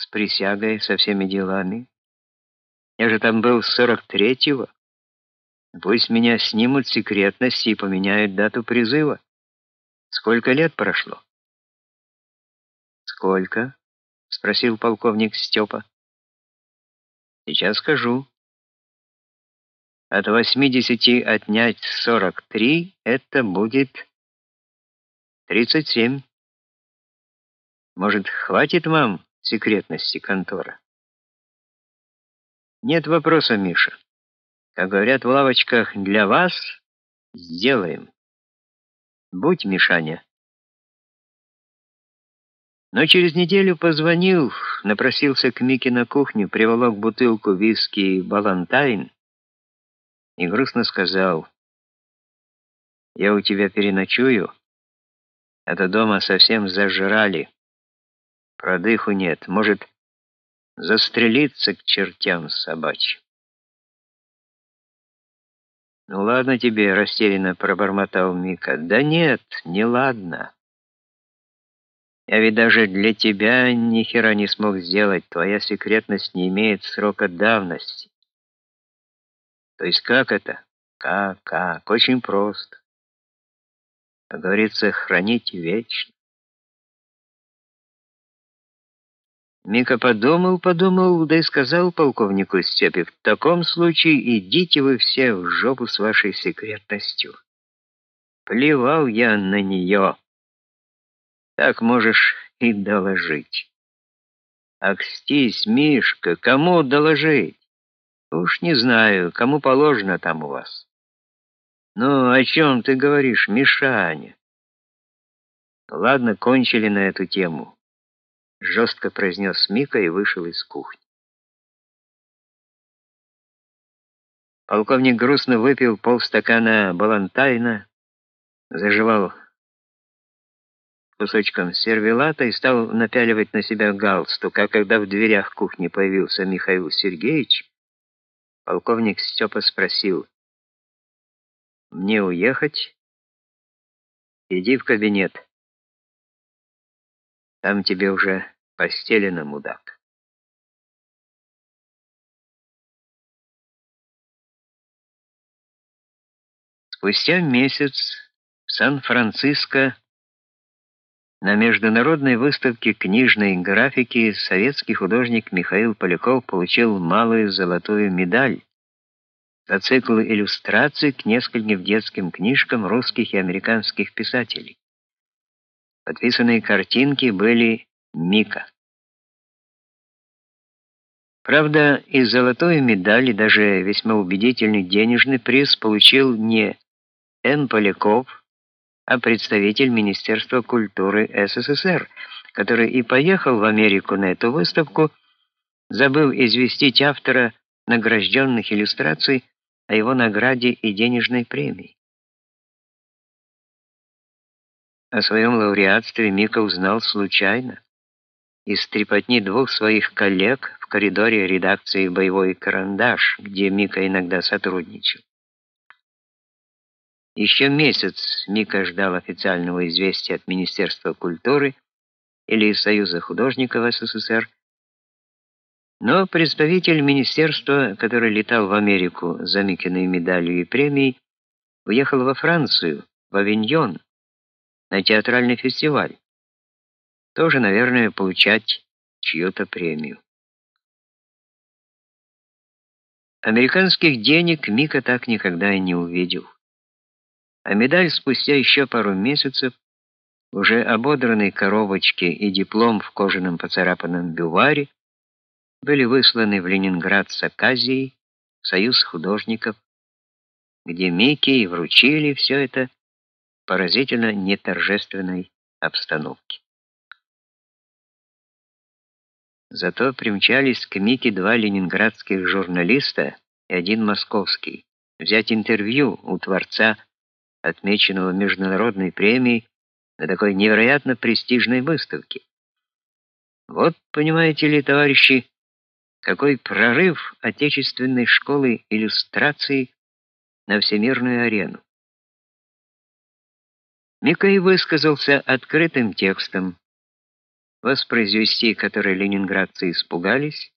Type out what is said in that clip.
с присягой, со всеми делами. Я же там был с сорок третьего. Пусть меня снимут секретность и поменяют дату призыва. Сколько лет прошло? Сколько? спросил полковник Степа. Сейчас скажу. От 80 отнять 43 это будет 37. Может, хватит вам секретности контора? Нет вопроса, Миша. Как говорят в лавочках, для вас сделаем. Будь, Мишаня. Но через неделю позвонил, напросился к Мике на кухню, приволок бутылку виски «Балантайн» и грустно сказал, «Я у тебя переночую, а то дома совсем зажрали, продыху нет, может, застрелиться к чертям собачьим». «Ну ладно тебе», — растерянно пробормотал Мика. «Да нет, не ладно. Я ведь даже для тебя ни хера не смог сделать. Твоя секретность не имеет срока давности». «То есть как это?» «Как, как? Очень просто. Как говорится, хранить вечно». Мика подумал, подумал, да и сказал полковнику Степе, «В таком случае идите вы все в жопу с вашей секретностью. Плевал я на нее. Так можешь и доложить». «Акстись, Мишка, кому доложить?» «Уж не знаю, кому положено там у вас». «Ну, о чем ты говоришь, Мишаня?» «Ладно, кончили на эту тему» жестко произнес Мика и вышел из кухни. Полковник грустно выпил полстакана балантайна, заживал кусочком сервелата и стал напяливать на себя галстук, а когда в дверях кухни появился Михаил Сергеевич, полковник Степа спросил, «Мне уехать?» «Иди в кабинет». Там тебе уже постелено, мудак. Спустя месяц в Сан-Франциско на международной выставке книжной графики советский художник Михаил Поляков получил малую золотую медаль за цикл иллюстраций к нескольким детским книжкам русских и американских писателей. Подписанные картинки были Мика. Правда, и золотую медаль, и даже весьма убедительный денежный приз получил не Н. Поляков, а представитель Министерства культуры СССР, который и поехал в Америку на эту выставку, забыл известить автора награжденных иллюстраций о его награде и денежной премии. О своем лауреатстве Мика узнал случайно из трепотни двух своих коллег в коридоре редакции «Боевой карандаш», где Мика иногда сотрудничал. Еще месяц Мика ждал официального известия от Министерства культуры или Союза художников СССР, но представитель министерства, который летал в Америку за Микиной медалью и премией, уехал во Францию, в Авиньон, на театральный фестиваль. Тоже, наверное, получать чью-то премию. Американских денег Мика так никогда и не увидел. А медаль спустя еще пару месяцев, уже ободранной коробочки и диплом в кожаном поцарапанном бюваре были высланы в Ленинград с Аказией, в Союз художников, где Мике и вручили все это поразительно неторжественной обстановке. Зато примчались к Мике два ленинградских журналиста и один московский взять интервью у творца, отмеченного международной премией на такой невероятно престижной выставке. Вот, понимаете ли, товарищи, какой прорыв отечественной школы иллюстрации на всемирную арену. Микай высказался открытым текстом, воспроизвести который ленинградцы испугались,